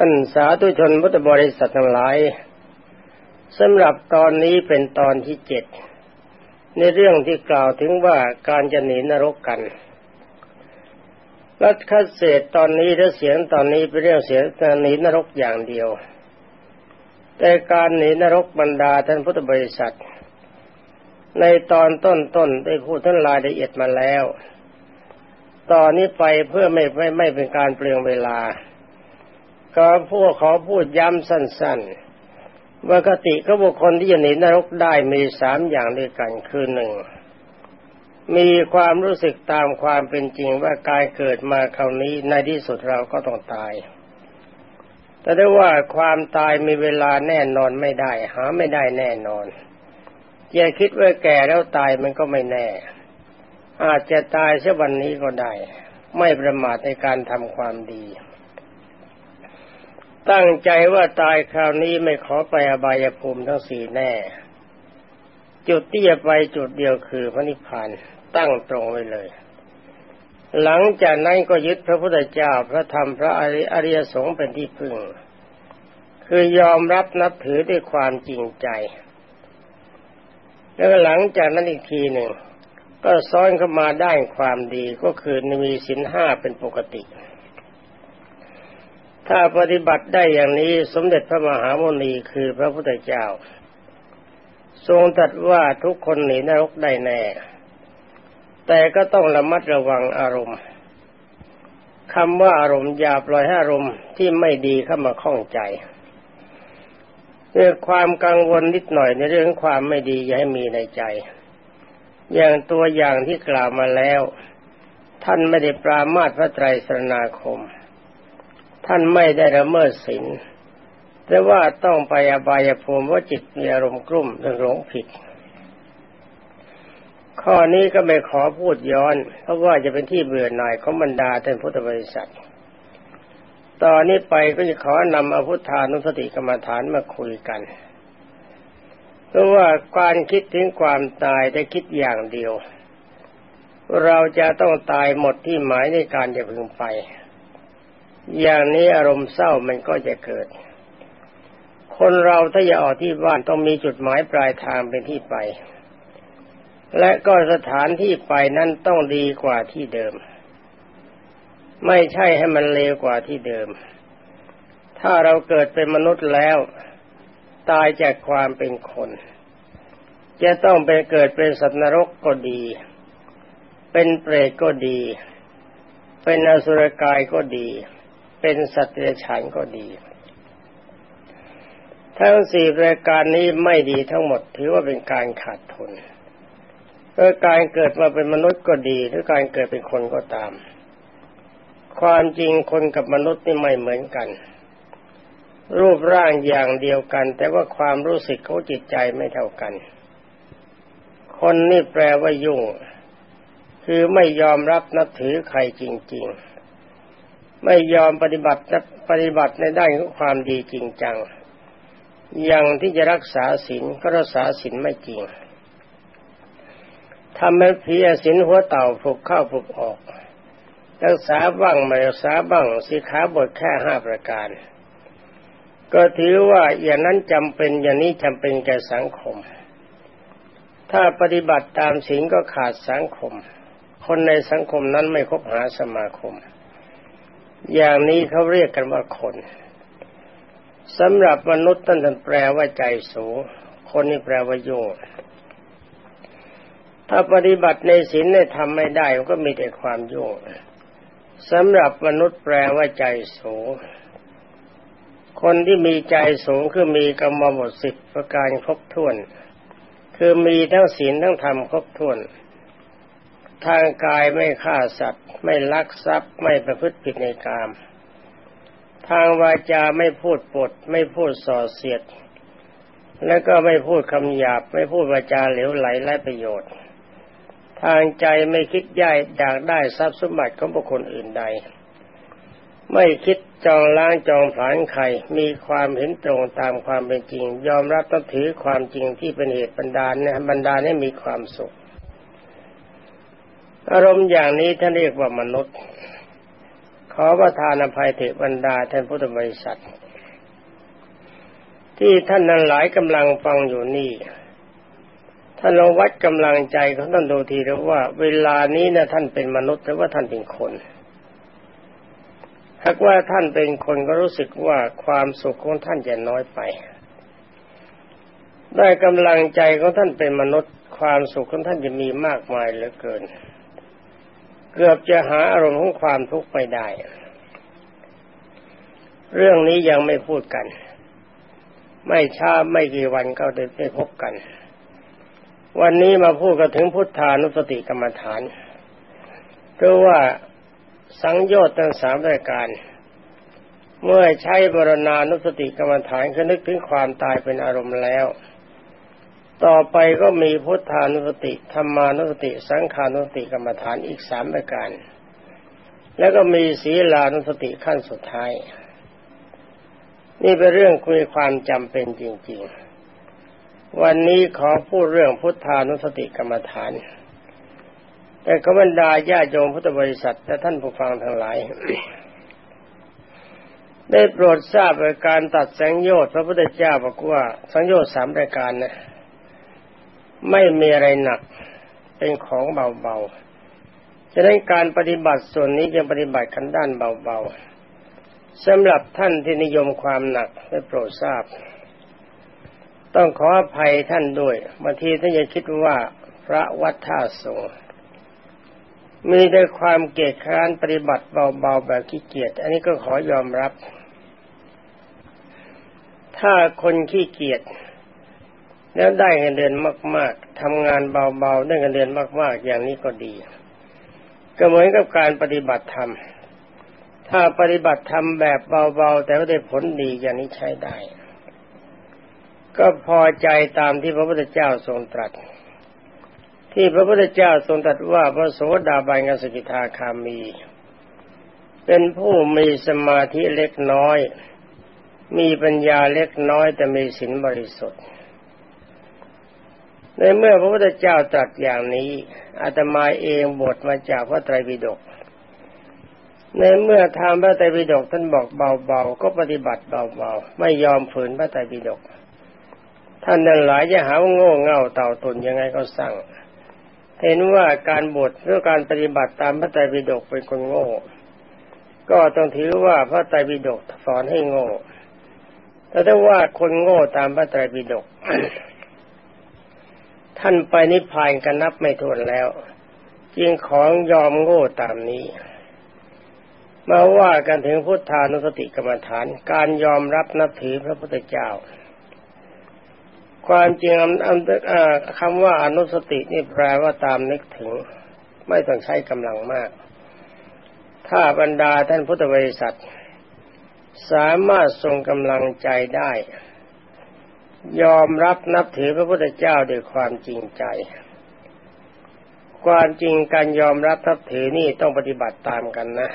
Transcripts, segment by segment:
ท่านสาธุชนพุทธบริษัททั้งหลายสำหรับตอนนี้เป็นตอนที่เจ็ดในเรื่องที่กล่าวถึงว่าการจะหนีนรกกัน รัฐคัเศษตอนนี้และเสียงตอนนี้เป็นเรื่องเสียงหนีนรกอย่างเดียว แต่การหนีนรกบรรดาท่านพุทธบริษัท ในตอนต้นๆได้พูดท่านรายละเอียดมาแล้ว ตอนนี้ไปเพื่อไม่ไม่ไม่เป็นการเปลืองเวลา ก็พวกขอพูดย้ำสั้นๆว่ากติก็บุคคลที่จะหนีนรกได้มีสามอย่างด้วยกันคือหนึ่งมีความรู้สึกตามความเป็นจริงว่ากายเกิดมาคราวนี้ในที่สุดเราก็ต้องตาย แต่ได้ว่าความตายมีเวลาแน่นอนไม่ได้ หาไม่ได้แน่นอน อย่าคิดว่าแก่แล้วตายมันก็ไม่แน่ อาจจะตายเช่วันนี้ก็ได้ ไม่ประมาทในการทำความดี ตั้งใจว่าตายคราวนี้ไม่ขอไปอบายภูมิทั้งสี่แน่ จุดที่จะไปจุดเดียวคือพระนิพพานตั้งตรงไว้เลย หลังจากนั้นก็ยึดพระพุทธเจ้าพระธรรมพระอริยสงฆ์เป็นที่พึ่ง คือยอมรับนับถือด้วยความจริงใจ แล้วหลังจากนั้นอีกทีหนึ่ง ก็ซ้อนเข้ามาได้ความดีก็คือมีสินห้าเป็นปกติ ถ้าปฏิบัติได้อย่างนี้สมเด็จพระมหาโมนีคือพระพุทธเจ้า ทรงตรัสว่าทุกคนหนีนรกได้แน่ แต่ก็ต้องระมัดระวังอารมณ์คำว่าอารมณ์อย่าปล่อยให้อารมณ์ที่ไม่ดีเข้ามาข้องใจเรื่องความกังวลนิดหน่อยในเรื่องความไม่ดีอย่าให้มีในใจ อย่างตัวอย่างที่กล่าวมาแล้ว ท่านไม่ได้ปรามาสพระไตรสรณาคม ท่านไม่ได้ละเมิดศีลแต่ว่าต้องไปอบายภูมิว่าจิตมีอารมณ์กลุ่มหรือหลงผิด ข้อนี้ก็ไม่ขอพูดย้อน เพราะว่าจะเป็นที่เบื่อหน่ายของบรรดาท่านพุทธบริษัท ตอนนี้ไปก็จะขอนำอภุธานุสติกรรมฐานมาคุยกัน เพราะว่าการคิดถึงความตายแต่คิดอย่างเดียว เราจะต้องตายหมดที่หมายในการจะพึงไป อย่างนี้อารมณ์เศร้ามันก็จะเกิด คนเราถ้าอยากออกที่บ้านต้องมีจุดหมายปลายทางเป็นที่ไป และก็สถานที่ไปนั้นต้องดีกว่าที่เดิม ไม่ใช่ให้มันเลวกว่าที่เดิม ถ้าเราเกิดเป็นมนุษย์แล้ว ตายจากความเป็นคน จะต้องไปเกิดเป็นสัตว์นรกก็ดี เป็นเปรตก็ดี เป็นอสุรกายก็ดี เป็นสัตว์เดรัจฉานก็ดี ทั้งสี่รายการนี้ไม่ดีทั้งหมดถือว่าเป็นการขาดทุนเพื่อการเกิดมาเป็นมนุษย์ก็ดี หรือการเกิดเป็นคนก็ตาม ความจริงคนกับมนุษย์นี่ไม่เหมือนกัน รูปร่างอย่างเดียวกัน แต่ว่าความรู้สึกเขาจิตใจไม่เท่ากัน คนนี่แปลว่ายุ่ง คือไม่ยอมรับนับถือใครจริง ๆ ไม่ยอมปฏิบัติปฏิบัติในด้านของความดีจริงจัง อย่างที่จะรักษาศีลก็รักษาศีลไม่จริงทำให้เพียศีลหัวเต่าผูกเข้าผูกออก รักษาบ้างไม่รักษาบ้างสิขาบทแค่ห้าประการ ก็ถือว่าอย่างนั้นจำเป็นอย่างนี้จำเป็นแก่สังคม ถ้าปฏิบัติตามศีลก็ขาดสังคม คนในสังคมนั้นไม่คบหาสมาคม อย่างนี้เขาเรียกกันว่าคนสำหรับมนุษย์ท่านท่แปลว่าใจสูง คนนี่แปลว่ายุ่งถ้าปฏิบัติในศีลในทำไม่ได้ก็มีแต่ความยุ่งสำหรับมนุษย์แปลว่าใจสูง คนที่มีใจสูงคือมีกรรมบทสิบประการครบถ้วน คือมีทั้งศีลทั้งธรรมครบถ้วน ทางกายไม่ฆ่าสัตว์ ไม่ลักทรัพย์ไม่ประพฤติผิดในกาม ทางวาจาไม่พูดปด ไม่พูดส่อเสียด แล้วก็ไม่พูดคำหยาบ ไม่พูดวาจาเหลวไหลไร้ประโยชน์ ทางใจไม่คิดย่ายอยากได้ทรัพย์สมบัติของบุคคลอื่นใด ไม่คิดจองล้างจองผานใครมีความเห็นตรงตามความเป็นจริง ยอมรับต้องถือความจริงที่เป็นเหตุบันดาลเนี่ยบันดาลให้มีความสุข อารมณ์อย่างนี้ท่านเรียกว่ามนุษย์ ขอประทานอภัยเถบรรดาท่านพุทธบริษัท ที่ท่านนั้นหลายกำลังฟังอยู่นี่ท่านลองวัดกำลังใจของท่านดูทีแล้วว่าเวลานี้นะท่านเป็นมนุษย์แต่ว่าท่านเป็นคนหากว่าท่านเป็นคนก็รู้สึกว่าความสุขของท่านจะน้อยไปได้กำลังใจของท่านเป็นมนุษย์ ความสุขของท่านจะมีมากมายเหลือเกิน เกือบจะหาอารมณ์ของความทุกข์ไปได้ เรื่องนี้ยังไม่พูดกัน ไม่ช้าไม่กี่วันก็ได้พบกัน วันนี้มาพูดกันถึงพุทธานุสติกรรมฐานเพราะว่าสังโยชน์ทั้งสามรายการ เมื่อใช้บรณานุสติกรรมฐานคือนึกถึงความตายเป็นอารมณ์แล้ว ต่อไปก็มีพุทธานุสติธรรมานุสติ สังขานุสติกรรมฐานอีกสามรายการ แล้วก็มีศีลานุสติขั้นสุดท้าย นี่เป็นเรื่องคุยความจำเป็นจริง ๆ วันนี้ขอพูดเรื่องพุทธานุสติกรรมฐาน แต่ขบรรดาญาโยมพุทธบริษัทและท่านผู้ฟังทั้งหลายได้โปรดทราบในการตัดสังโยชน์พระพุทธเจ้าบอกว่าสังโยชน์สามรายการนะ ไม่มีอะไรหนักเป็นของเบาๆฉะนั้นการปฏิบัติส่วนนี้จะปฏิบัติขันด้านเบาๆสำหรับท่านที่นิยมความหนักได้โปรดทราบ ต้องขออภัยท่านด้วยบางทีท่านจะคิดว่าพระวัดท่าสงมีแต่ความเกียจคร้านปฏิบัติเบาๆแบบขี้เกียจอันนี้ก็ขอยอมรับ ถ้าคนขี้เกียจ แล้วได้เงินเดือนมาก ๆทำงานเบา ๆ ได้เงินเดือนมาก ๆ อย่างนี้ก็ดี ก็เหมือนกับการปฏิบัติธรรม ถ้าปฏิบัติธรรมแบบเบา ๆ แต่ว่าได้ผลดีอย่างนี้ใช้ได้ ก็พอใจตามที่พระพุทธเจ้าทรงตรัส ที่พระพุทธเจ้าทรงตรัสว่าพระโสดาบันกสกิทาคามี เป็นผู้มีสมาธิเล็กน้อย มีปัญญาเล็กน้อยแต่มีศีลบริสุทธิ์ ในเมื่อพระพุทธเจ้าตรัสอย่างนี้อาตมาเองบทมาจากพระไตรปิฎกในเมื่อทางพระไตรปิฎกท่านบอกเบาๆก็ปฏิบัติเบาๆไม่ยอมฝืนพระไตรปิฎกท่านนั้นหลายจะหาว่าโง่เง่าเต่าตุนยังไงก็สั่ง เห็นว่าการบทหรือการปฏิบัติตามพระไตรปิฎกเป็นคนโง่ ก็ต้องถือว่าพระไตรปิฎกสอนให้โง่แต่ถ้าว่าคนโง่ตามพระไตรปิฎก ท่านไปนิพพานกันนับไม่ถ้วนแล้ว จึงของยอมโง่ตามนี้ มาว่ากันถึงพุทธานุสติกรรมฐาน การยอมรับนับถือพระพุทธเจ้า ความจริงคำว่าอนุสตินี่แปลว่าตามนึกถึง ไม่ต้องใช้กำลังมาก ถ้าบรรดาท่านพุทธบริษัท สามารถทรงกำลังใจได้ ยอมรับนับถือพระพุทธเจ้าด้วยความจริงใจ ความจริงการยอมรับนับถือนี่ต้องปฏิบัติตามกันนะ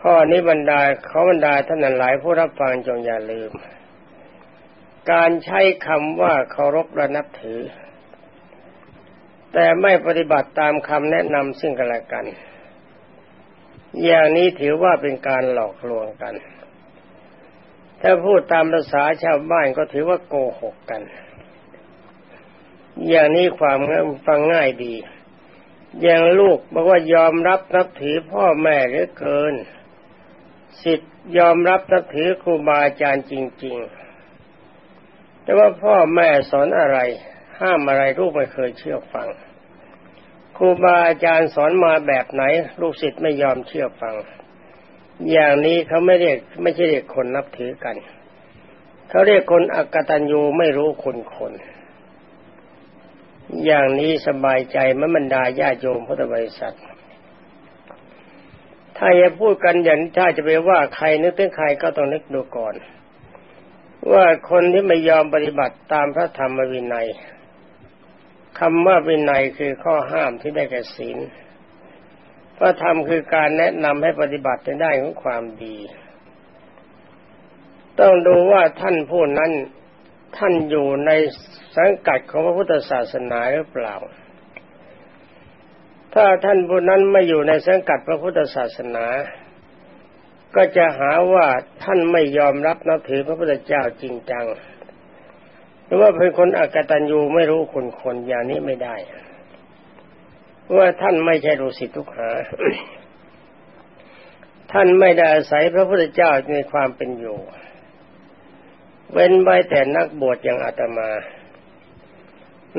ข้อนี้บรรดาเขาบรรดาท่านหลายผู้รับฟังจงอย่าลืม การใช้คำว่าเคารพและนับถือ แต่ไม่ปฏิบัติตามคำแนะนำซึ่งกันและกัน อย่างนี้ถือว่าเป็นการหลอกลวงกัน ถ้าพูดตามภาษาชาวบ้านก็ถือว่าโกหกกัน อย่างนี้ความฟังง่ายดี อย่างลูกบอกว่ายอมรับนับถือพ่อแม่เหลือเกินสิทธิ์ยอมรับนับถือครูบาอาจารย์จริง ๆ แต่ว่าพ่อแม่สอนอะไร ห้ามอะไรลูกไม่เคยเชื่อฟังครูบาอาจารย์สอนมาแบบไหน ลูกศิษย์ไม่ยอมเชื่อฟัง อย่างนี้เขาไม่เรียกไม่ใช่เรียกคนนับถือกัน เขาเรียกคนอักตันยูไม่รู้คนคน อย่างนี้สบายใจมบรรดาญาโยมพุทธบริษัท ถ้าจะพูดกันอย่างถ้าจะไปว่าใครนึกถึงใครก็ต้องนึกดูก่อน ว่าคนที่ไม่ยอมปฏิบัติตามพระธรรมวินัยคำว่าวินัยคือข้อห้ามที่ได้แก่ศีล พระธรรมคือการแนะนำให้ปฏิบัติในได้ของความดี ต้องดูว่าท่านผู้นั้นท่านอยู่ในสังกัดของพระพุทธศาสนาหรือเปล่า ถ้าท่านผู้นั้นไม่อยู่ในสังกัดพระพุทธศาสนา ก็จะหาว่าท่านไม่ยอมรับนับถือพระพุทธเจ้าจริงจัง หรือว่าเป็นคนอักตันยูไม่รู้คนคนอย่างนี้ไม่ได้ ว่าท่านไม่ใช่ฤาษีทุกหา ท่านไม่ได้อาศัยพระพุทธเจ้าในความเป็นอยู่ เว้นไว้แต่นักบวชอย่างอาตมา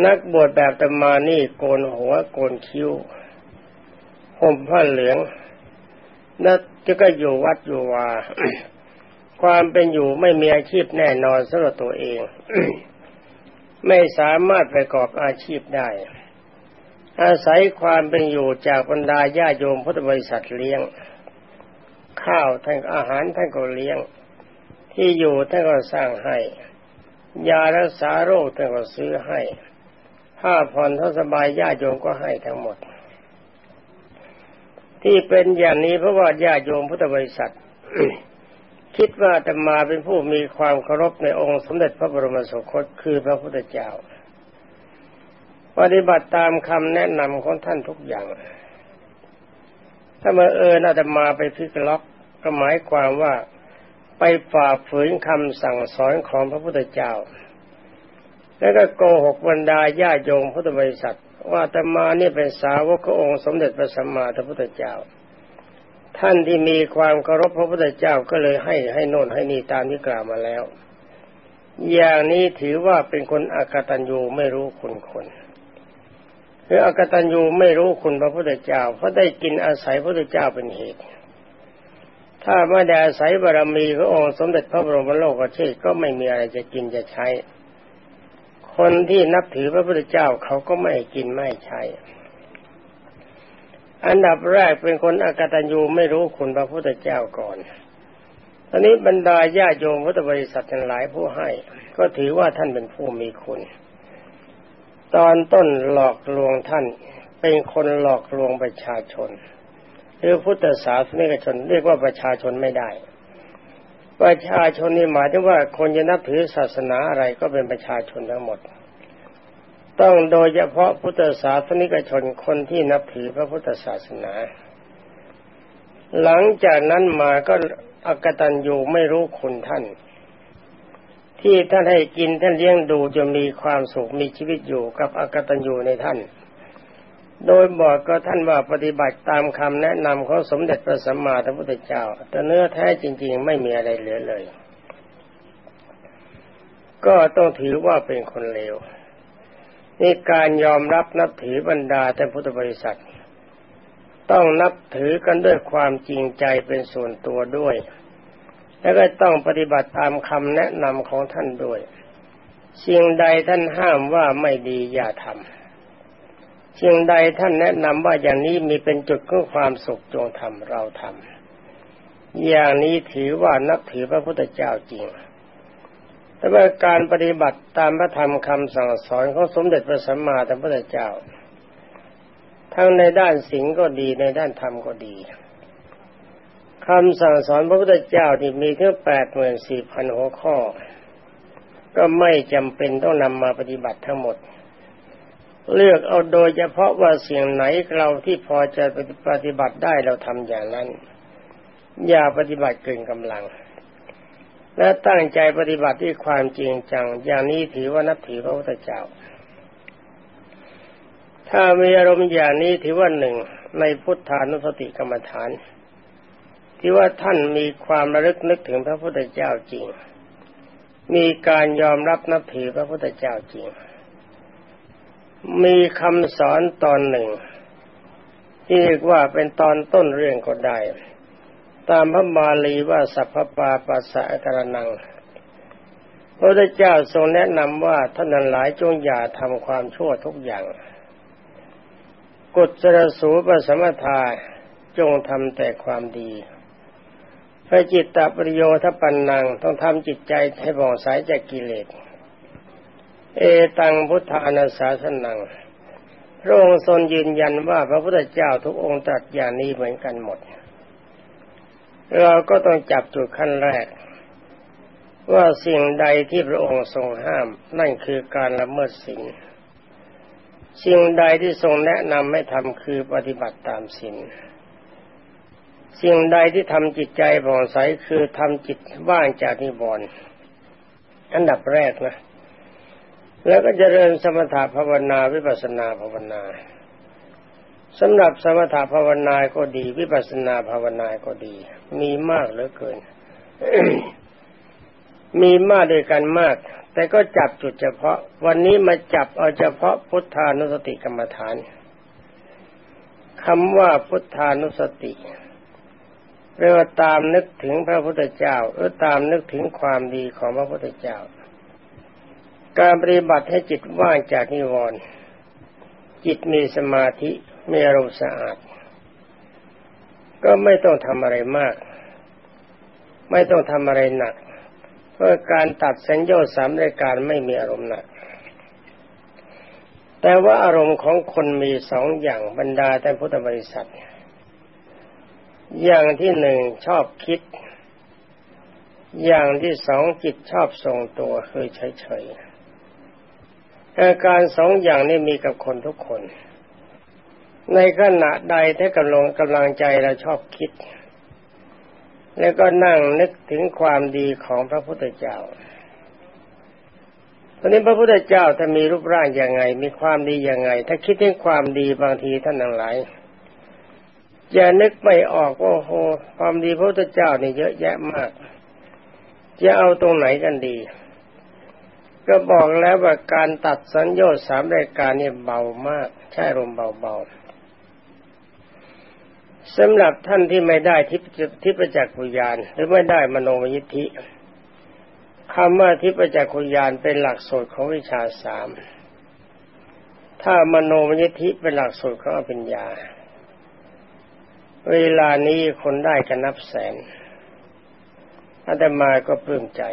นักบวชแบบอาตมานี่โกนหัวโกนคิ้วห่มผ้าเหลืองแล้วจะก็อยู่วัดอยู่วาความเป็นอยู่ไม่มีอาชีพแน่นอนสำหรับตัวเอง ไม่สามารถประกอบอาชีพได้ อาศัยความเป็นอยู่จากบรรดาญาโยมพุทธบริษัทเลี้ยง ข้าวท่านอาหารท่านก็เลี้ยง ที่อยู่ท่านก็สร้างให้ ยารักษาโรคท่านก็ซื้อให้ผ้าผ่อนทสบายญาโยมก็ให้ทั้งหมด ที่เป็นอย่างนี้เพราะว่าญาโยมพุทธบริษัท คิดว่าจะมาเป็นผู้มีความเคารพในองค์สมเด็จพระบรมสุคตคือพระพุทธเจ้า ปฏิบัติตามคำแนะนำของท่านทุกอย่าง ถ้ามาเออน่าจะมาไปพิกล็อกก็หมายความว่าไปฝ่าฝืนคำสั่งสอนของพระพุทธเจ้า แล้วก็โกหกบรรดาญาโยมพุทธบริษัท ว่าตมานี่เป็นสาวกองค์สมเด็จพระสัมมาสัมพุทธเจ้า ท่านที่มีความเคารพพระพุทธเจ้าก็เลยให้ให้โน่นให้นี่ตามที่กล่าวมาแล้ว อย่างนี้ถือว่าเป็นคนอากตัญญูไม่รู้คุณคนคื ออกตัญญูไม่รู้คุณพระพุทธเจ้าเพราะได้กินอาศัยพระพุทธเจ้าเป็นเหตุ ถ้าไม่ได้อาศัยบารมีขององค์สมเด็จพระบรมโลกเชษก็ไม่มีอะไรจะกินจะใช้ คนที่นับถือพระพุทธเจ้าเขาก็ไม่กินไม่ใช้ อันดับแรกเป็นคนอกตัญญูไม่รู้คุณพระพุทธเจ้าก่อนตอนนี้บรรดาญาโยมพุทธบริษัททั้งหลายผู้ให้ ก็ถือว่าท่านเป็นผู้มีคุณ ตอนต้นหลอกลวงท่านเป็นคนหลอกลวงประชาชนหรือพุทธศาสนิกชนเรียกว่าประชาชนไม่ได้ ประชาชนนี่หมายถึงว่าคนจะนับถือศาสนาอะไรก็เป็นประชาชนทั้งหมด ต้องโดยเฉพาะพุทธศาสนิกชนคนที่นับถือพระพุทธศาสนา หลังจากนั้นมาก็อกตันอยู่ไม่รู้คุณท่าน ที่ท่านให้กินท่านเลี้ยงดูจะมีความสุขมีชีวิตอยู่กับอากตัญญูในท่าน โดยบอกก็ท่านว่าปฏิบัติตามคำแนะนำของสมเด็จพระสัมมาสัมพุทธเจ้า แต่เนื้อแท้จริง ๆ ไม่มีอะไรเหลือเลย ก็ต้องถือว่าเป็นคนเลวนี่การยอมรับนับถือบรรดาแต่พุทธบริษัท ต้องนับถือกันด้วยความจริงใจเป็นส่วนตัวด้วย แล้วก็ต้องปฏิบัติตามคำแนะนำของท่านด้วยสิ่งใดท่านห้ามว่าไม่ดีอย่าทำสิ่งใดท่านแนะนำว่าอย่างนี้มีเป็นจุดของความสุขจงทำเราทำอย่างนี้ถือว่านับถือพระพุทธเจ้าจริงแต่ว่าการปฏิบัติตามพระธรรมคำสั่งสอนของสมเด็จพระสัมมาสัมพุทธเจ้า ทั้งในด้านสิ่งก็ดีในด้านธรรมก็ดี คำสั่งสอนพระพุทธเจ้าที่มีแค่แปดหมื่นสี่พันหัวข้อ ก็ไม่จำเป็นต้องนำมาปฏิบัติทั้งหมด เลือกเอาโดยเฉพาะว่าเสียงไหนเราที่พอจะปฏิบัติได้เราทำอย่างนั้น อย่าปฏิบัติเกินกำลัง และตั้งใจปฏิบัติด้วยความจริงจัง อย่างนี้ถือว่านับถือพระพุทธเจ้า ถ้ามีอารมณ์อย่างนี้ถือว่าหนึ่งในพุทธานุสติกรรมฐาน ที่ว่าท่านมีความระลึกนึกถึงพระพุทธเจ้าจริง มีการยอมรับนับถือพระพุทธเจ้าจริง มีคำสอนตอนหนึ่ง ที่เรียกว่าเป็นตอนต้นเรื่องก็ได้ ตามพระบาลีว่าสัพพปาปัสสะกระนังพระพุทธเจ้าทรงแนะนำว่าท่านหลายจงอย่าทำความชั่วทุกอย่างกุศลสูปสมถาจงทำแต่ความดี พระจิตตปริโยทปันนังต้องทำจิตใจให้บ่องใสจากกิเลส เอตังพุทธานาสาสนัง พระองค์ทรงยืนยันว่าพระพุทธเจ้าทุกองค์ตรัสอย่างนี้เหมือนกันหมด เราก็ต้องจับจุดขั้นแรก ว่าสิ่งใดที่พระองค์ทรงห้าม นั่นคือการละเมิดศีลสิ่งใดที่ทรงแนะนำให้ทำคือปฏิบัติตามศีล สิ่งใดที่ทำจิตใจผ่องใสคือทำจิตว่างจากนิวรณ์อันดับแรกนะ แล้วก็จเจริญสมถะภาวนาวิปัสนาภาวนาสำหรับสมถะภาวนาก็ดี วิปัสนาภาวนาก็ดี มีมากเหลือเกิน มีมากด้วยกันมาก แต่ก็จับจุดเฉพาะ วันนี้มาจับเอาเฉพาะพุทธานุสติกรรมฐานคำว่าพุทธานุสติ เรียกว่าตามนึกถึงพระพุทธเจ้าหรือตามนึกถึงความดีของพระพุทธเจ้า การปฏิบัติให้จิตว่างจากนิวรณ์จิตมีสมาธิมีอารมณ์สะอาด ก็ไม่ต้องทำอะไรมาก ไม่ต้องทำอะไรหนัก เพราะการตัดสัญญาสามรายการไม่มีอารมณ์หนัก แต่ว่าอารมณ์ของคนมีสองอย่างบรรดาแต่พุทธบริษัท อย่างที่หนึ่งชอบคิด อย่างที่สองจิตชอบทรงตัวคือเฉยๆอาการสองอย่างนี้มีกับคนทุกคน ในขณะใดถ้ากำลังกำลังใจเราชอบคิด แล้วก็นั่งนึกถึงความดีของพระพุทธเจ้าตอนนี้พระพุทธเจ้าถ้ามีรูปร่างอย่างไง มีความดีอย่างไง ถ้าคิดถึงความดีบางทีท่านทั้งหลาย อย่านึกไม่ออกว่าโหความดีพระพุทธเจ้านี่เยอะแยะมาก จะเอาตรงไหนกันดี ก็บอกแล้วว่าการตัดสัญญาสามรายการนี่เบามาก ใช่ลมเบาๆสำหรับท่านที่ไม่ได้ทิพทิพจักขุยานหรือไม่ได้มโนมยิทธิคำว่าทิพจักขุยานเป็นหลักสูตรของวิชาสามถ้ามโนมยิทธิเป็นหลักสูตรของอภิญญา เวลานี้คนได้กันนับแสนอาตมาก็ปลื้มใจ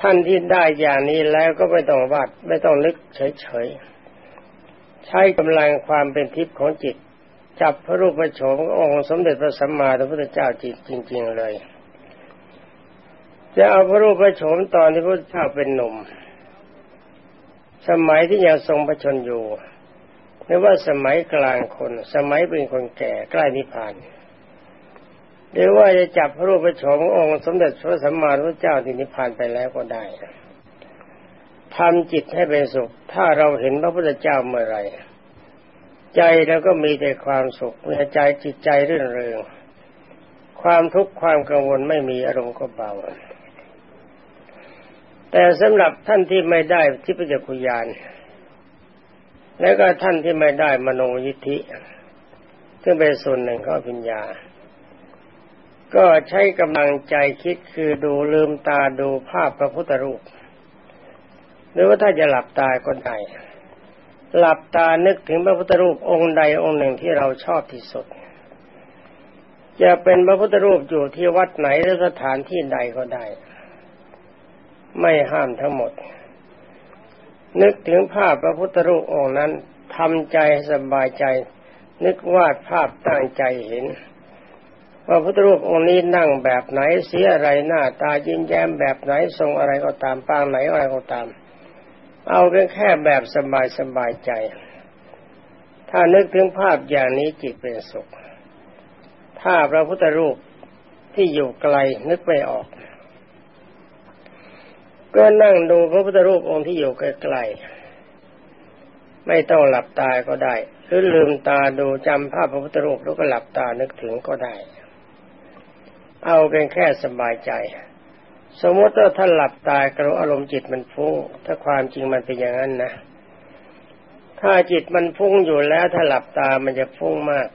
ท่านที่ได้อย่างนี้แล้วก็ไม่ต้องวาดไม่ต้องนึกเฉยๆ ใช้กำลังความเป็นทิพย์ของจิต จับพระรูปพระโฉมองค์สมเด็จพระสัมมาสัมพุทธเจ้าจิตจริง ๆ เลย จะเอาพระรูปพระโฉมตอนที่พระเจ้าเป็นหนุ่ม สมัยที่ยังทรงพระชนอยู่ หรือว่าสมัยกลางคน สมัยเป็นคนแก่ใกล้นิพพานหรือว่าจะจับพระรูปพระโฉมองค์สมเด็จพระสัมมาสัมพุทธเจ้าที่นิพพานไปแล้วก็ได้ทำจิตให้เป็นสุข ถ้าเราเห็นพระพุทธเจ้าเมื่อไรใจเราก็มีแต่ความสุขมีใจจิตใจเรื่นเริง ความทุกข์ความกังวลไม่มีอารมณ์ก็เบา แต่สำหรับท่านที่ไม่ได้ที่พระจักรุยาน แล้วก็ท่านที่ไม่ได้มโนยิทธิ ซึ่งเป็นส่วนหนึ่งของปัญญา ก็ใช้กำลังใจคิดคือดูลืมตาดูภาพพระพุทธรูป หรือว่าถ้าจะหลับตาก็ได้หลับตานึกถึงพระพุทธรูปองค์ใดองค์หนึ่งที่เราชอบที่สุด จะเป็นพระพุทธรูปอยู่ที่วัดไหนหรือสถานที่ใดก็ได้ ไม่ห้ามทั้งหมด นึกถึงภาพพระพุทธรูปองค์นั้นทำใจสบายใจ นึกวาดภาพตั้งใจเห็นว่าพุทธรูปองค์นี้นั่งแบบไหนเสียอะไรหน้าตายิ้มแย้มแบบไหนทรงอะไรก็ตามปางไหนอะไรก็ตาม เอาเป็นแค่แบบสบายสบายใจ ถ้านึกถึงภาพอย่างนี้จิตเป็นสุข ถ้าพระพุทธรูปที่อยู่ไกลนึกไม่ออก ก็นั่งดูพระพุทธรูปองค์ที่อยู่ใกล้ๆไม่ต้องหลับตาก็ได้ หรือลืมตาดูจำภาพพระพุทธรูปแล้วก็หลับตานึกถึงก็ได้ เอาเป็นแค่สบายใจ สมมติว่าท่านหลับตากระอารมณ์จิตมันฟุ้งถ้าความจริงมันเป็นอย่างนั้นนะถ้าจิตมันฟุ้งอยู่แล้วถ้าหลับตามันจะฟุ้งมาก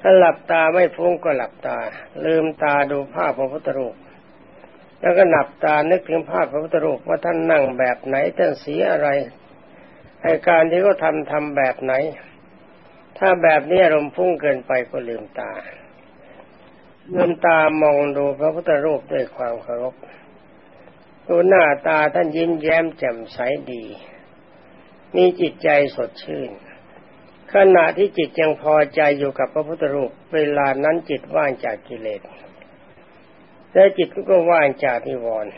ถ้าหลับตาไม่ฟุ้งก็หลับตา ลืมตาดูภาพพระพุทธรูป แล้วก็หนับตานึกถึงภาพพระพุทธรูปว่าท่านนั่งแบบไหนท่านสีอะไรอาการที่เขาทำทำแบบไหน ถ้าแบบนี้อารมณ์พุ่งเกินไปก็ลืมตาลืมตามองดูพระพุทธรูปด้วยความเคารพดูหน้าตาท่านยิ้มแย้มแจ่มใสดี มีจิตใจสดชื่น ขณะที่จิตยังพอใจอยู่กับพระพุทธรูป เวลานั้นจิตว่างจากกิเลส แล้วจิตก็ว่างจากนิวรณ์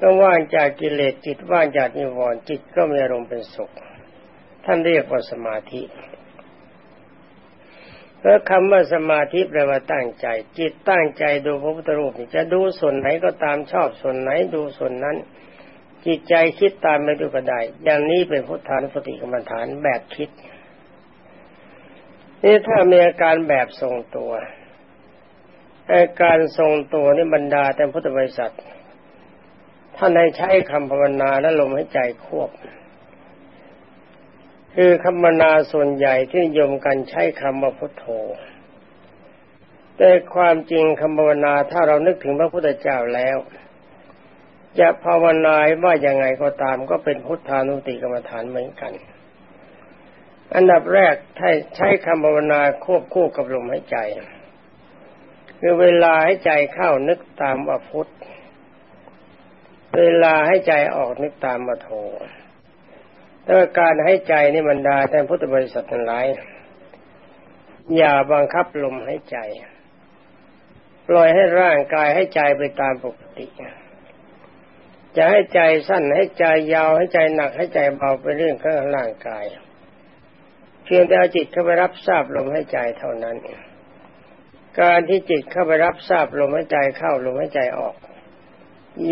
ก็ว่างจากกิเลสจิตว่างจากนิวรณ์จิตก็มีอารมณ์เป็นสุข ท่านเรียกว่าสมาธิแล้วคำว่าสมาธิแปลว่าตั้งใจ จิตตั้งใจดูพระพุทธรูปจะดูส่วนไหนก็ตามชอบส่วนไหนดูส่วนนั้น จิตใจคิดตามไปดูก็ได้ อย่างนี้เป็นพุทธานุสติกรรมฐานแบบคิดนี่ถ้ามีอาการแบบทรงตัว อาการทรงตัวนี่บรรดาแต่พุทธบริษัทท่านให้ใช้คำภาวนาและลมหายใจควบ คือคำมนาส่วนใหญ่ที่นิยมกันใช้คำว่าพุทโธ แต่ความจริงคำภาวนาถ้าเรานึกถึงพระพุทธเจ้าแล้ว จะภาวนาว่ายังไงก็ตามก็เป็นพุทธานุติกรรมฐานเหมือนกัน อันดับแรกถ้าใช้คำภาวนาควบคู่กับลมหายใจ คือเวลาให้ใจเข้านึกตามว่าพุทธเวลาให้ใจออกนึกตามว่าโทแต่การให้ใจนี่บรรดาแทนพุทธบริษัททั้งหลายอย่าบังคับลมให้ใจ ปล่อยให้ร่างกายให้ใจไปตามปกติ จะให้ใจสั้นให้ใจยาวให้ใจหนักให้ใจเบาเป็นเรื่องของร่างกาย เพียงแต่เอาจิตเข้าไปรับทราบลมให้ใจเท่านั้น การที่จิตเข้าไปรับทราบลมให้ใจเข้าลมให้ใจออก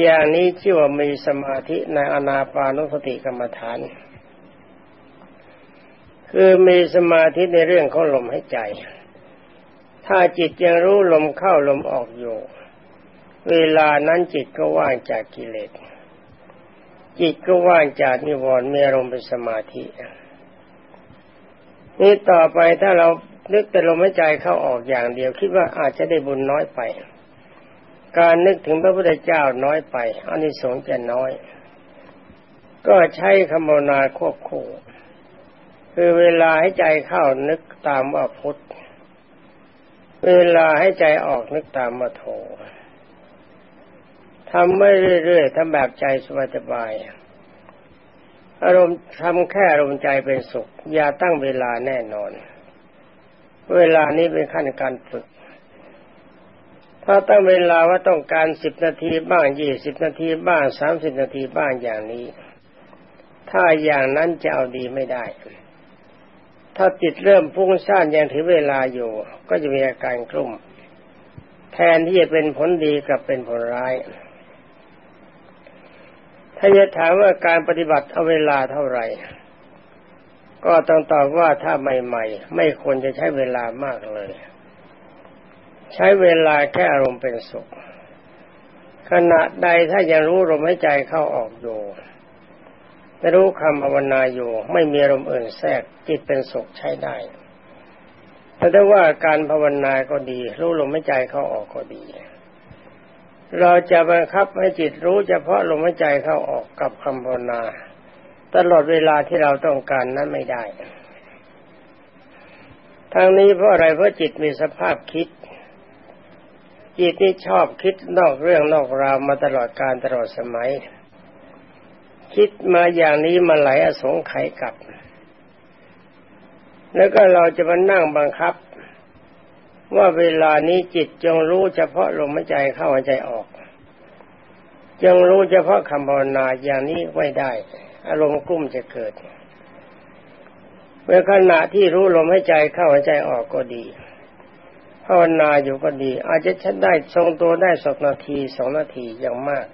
อย่างนี้ชื่อว่ามีสมาธิในอนาปานุสติกรรมฐาน คือมีสมาธิในเรื่องของลมหายใจ ถ้าจิตยังรู้ลมเข้าลมออกอยู่ เวลานั้นจิตก็ว่างจากกิเลสจิตก็ว่างจากนิวรณ์มีอารมณ์เป็นสมาธินี่ต่อไปถ้าเรา นึกแต่ลมหายใจเข้าออกอย่างเดียว คิดว่าอาจจะได้บุญน้อยไป การนึกถึงพระพุทธเจ้าน้อยไปอันนี้สงจะน้อย ก็ใช้คำนาควบคู่คือเวลาให้ใจเข้านึกตามว่าพุทธเวลาให้ใจออกนึกตามว่าโททำไม่เรื่อยๆทำแบบใจสบายๆอารมณ์ทำแค่อารมณ์ใจเป็นสุข อย่าตั้งเวลาแน่นอน เวลานี้เป็นขั้นการฝึก ถ้าตั้งเวลาว่าต้องการสิบนาทีบ้างยี่สิบนาทีบ้างสามสิบนาทีบ้างอย่างนี้ ถ้าอย่างนั้นจะเอาดีไม่ได้ ถ้าจิตเริ่มฟุ้งซ่านยังถือเวลาอยู่ ก็จะมีอาการกลุ่ม แทนที่จะเป็นผลดีกับเป็นผลร้าย ถ้าจะถามว่าการปฏิบัติเอาเวลาเท่าไหร่ ก็ต้องตอบว่าถ้าใหม่ ๆ ไม่ควรจะใช้เวลามากเลย ใช้เวลาแค่อารมณ์เป็นสุข ขณะใดถ้ายังรู้ลมหายใจเข้าออกอยู่ไม่รู้คำภาวนาอยู่ ไม่มีอารมณ์อื่นแทรกจิตเป็นสุขใช้ได้แต่ถ้าว่าการภาวนาก็ดี รู้ลมหายใจเข้าออกก็ดี เราจะบังคับให้จิตรู้เฉพาะลมหายใจเข้าออกกับคำภาวนา ตลอดเวลาที่เราต้องการนั้นไม่ได้ทางนี้เพราะอะไรเพราะจิตมีสภาพคิด จิตที่ชอบคิดนอกเรื่องนอกราวมาตลอดการตลอดสมัย คิดมาอย่างนี้มาไหลอสงไขยกลับ แล้วก็เราจะมานั่งบังคับ ว่าเวลานี้จิตจงรู้เฉพาะลมหายใจเข้าหายใจออก จงรู้เฉพาะคำภาวนาอย่างนี้ไม่ได้ อารมณ์กุ้มจะเกิดเมื่อขณะที่รู้ลมหายใจเข้าหายใจออกก็ดีภาวนาอยู่ก็ดี อาจจะชัดได้ทรงตัวได้สักนาทีสองนาทีอย่างมาก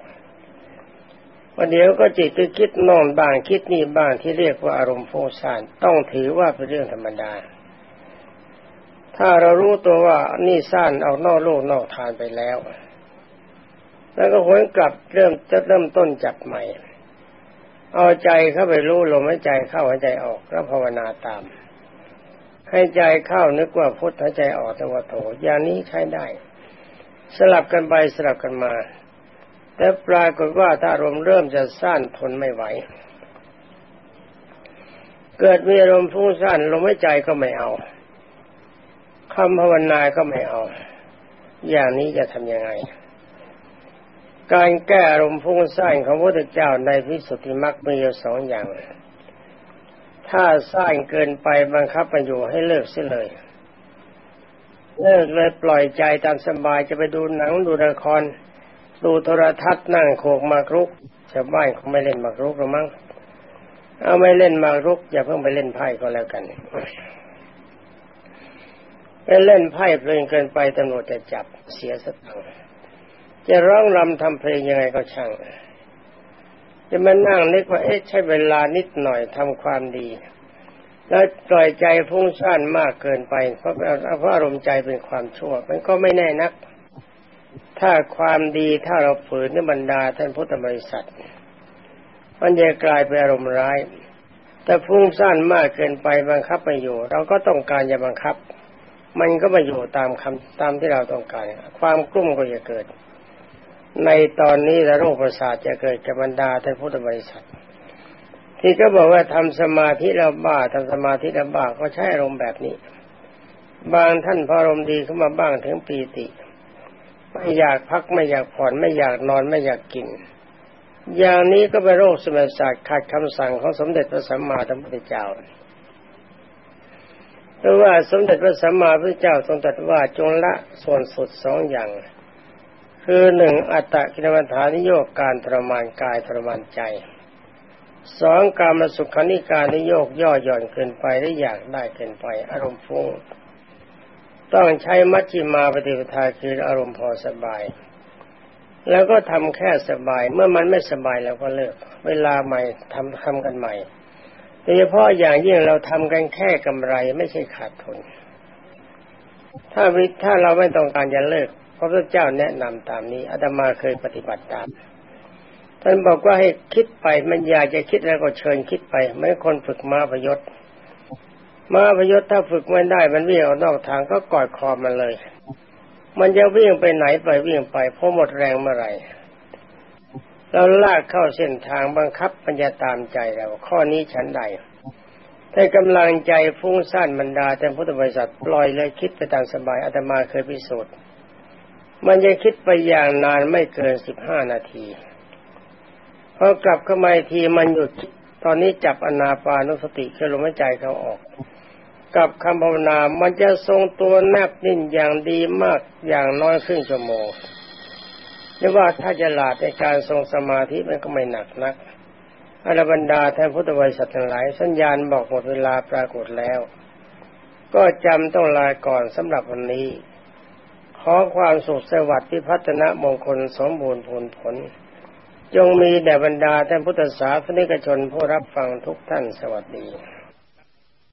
วันเดียวก็จิตก็คิดนอนบ้างคิดนี่บ้างที่เรียกว่าอารมณ์ฟุ้งซ่านต้องถือว่าเป็นเรื่องธรรมดา ถ้าเรารู้ตัวว่านี่สั้นเอานอกโลกนอกทานไปแล้ว แล้วก็หวนกลับเริ่มจะเริ่มต้นจับใหม่ เอาใจเข้าไปรู้ลมหายใจเข้าหายใจออกแล้วภาวนาตาม ให้ใจเข้านึกว่าพุทธหายใจออกตะวัโถอย่างนี้ใช้ได้ สลับกันไปสลับกันมา แต่ปรากฏว่าถ้าอารมณ์เริ่มจะสั้นทนไม่ไหว เกิดมีอารมณ์ฟุ้งซ่านลมหายใจก็ไม่เอาคำภาวนาก็ไม่เอา อย่างนี้จะทำยังไง การแก้อารมณ์ฟุ้งซ่านของพระพุทธเจ้าในพิสุทธิมรรคมีอยู่สองอย่าง ถ้าซ่านเกินไปบังคับมันอยู่ให้เลิกเสียเลย เลิกเลยปล่อยใจตามสบายจะไปดูหนังดูละคร ดูโทรทัศน์นั่งโขกมากรุกชาวบ้านเขาไม่เล่นมากรุกหรือมั้งเอาไม่เล่นมากรุก อย่าเพิ่งไปเล่นไพ่ก็แล้วกันไปเล่นไพ่เพลินเกินไปตำรวจจะจับเสียสตังค์ จะร้องรำทำเพลงยังไงก็ช่าง จะมานั่งนึกว่าเอ๊ะใช้เวลานิดหน่อยทำความดี แล้วปล่อยใจฟุ้งซ่านมากเกินไป เพราะเพราะอารมณ์ใจเป็นความชั่ว มันก็ไม่แน่นัก ถ้าความดีถ้าเราฝืนในบรรดาท่านพุทธบริษัท มันจะกลายเป็นอารมณ์ร้าย แต่ฟุ้งซ่านมากเกินไปบังคับไม่อยู่ เราก็ต้องการจะบังคับ มันก็มาอยู่ตามคำตามที่เราต้องการ ความกลุ้มก็จะเกิด ในตอนนี้โรคประสาทจะเกิดกับบรรดาท่านพุทธบริษัท ที่ก็บอกว่าทำสมาธิแล้วบ้าทำสมาธิแล้วบ้าก็ใช้อารมณ์แบบนี้ บางท่านพออารมณ์ดีขึ้นมาบ้างถึงปีติ ไม่อยากพักไม่อยากผ่อนไม่อยากนอนไม่อยากกิน อย่างนี้ก็เป็นโรคสมศาสตร์ขัดคำสั่งของสมเด็จพระสัมมาสัมพุทธเจ้าเพราะว่าสมเด็จพระสัมมาสัมพุทธเจ้าทรงตรัสว่าจงละส่วนสุดสองอย่าง คือหนึ่งอัตตะกินวัฏานิโยกการทรมานกายทรมานใจสองการมาสุขานิการนิโยกย่อหย่อนเกินไปและอยากได้เกินไป อารมณ์ฟุ้งต้องใช้มัชฌิมาปฏิปทาคืออารมณ์พอสบาย แล้วก็ทำแค่สบายเมื่อมันไม่สบายเราก็เลิก เวลาใหม่ทำทำกันใหม่โดยเฉพาะอย่างยิ่งเราทำกันแค่กำไรไม่ใช่ขาดทุนถ้าถ้าเราไม่ต้องการจะเลิก พระพุทธเจ้าแนะนำตามนี้อาตมาเคยปฏิบัติตามท่านบอกว่าให้คิดไปมันอยากจะคิดแล้วก็เชิญคิดไปไม่คนฝึกม้าพยศม้าพยศถ้าฝึกไม่ได้ มันวิ่งออกนอกทางก็กอดคอมันเลย มันจะวิ่งไปไหนไปวิ่งไปเพราะหมดแรงเมื่อไหร่เราลากเข้าเส้นทางบังคับมันจะตามใจเราข้อนี้ฉันใดถ้ากำลังใจฟุ้งซ่านบรรดาแต่พุทธบริษัทปล่อยเลยคิดไปตามสบายอาตมาเคยพิสูจน์ มันจะคิดไปอย่างนานไม่เกินสิบห้านาทีพอกลับเข้ามาทีมันหยุดตอนนี้จับอนาปานุสติคือลมหายใจเขาออก กับคำภาวนา มันจะทรงตัวแนบนิ่งอย่างดีมากอย่างน้อยครึ่งชั่วโมงหรือว่าถ้าจะหลาดในการทรงสมาธิมันก็ไม่หนักนักอรบรรดาแทนพุทธวิสัททั้งหลาย สัญญาณบอกหมดเวลาปรากฏแล้ว ก็จำต้องลาก่อนสำหรับวันนี้ ขอความสุขสวัสดิ์พิพัฒนมงคลสมบูรณ์ผลผล จงมีแด่บรรดาท่านพุทธศาสนิกชนผู้รับฟังทุกท่านสวัสดี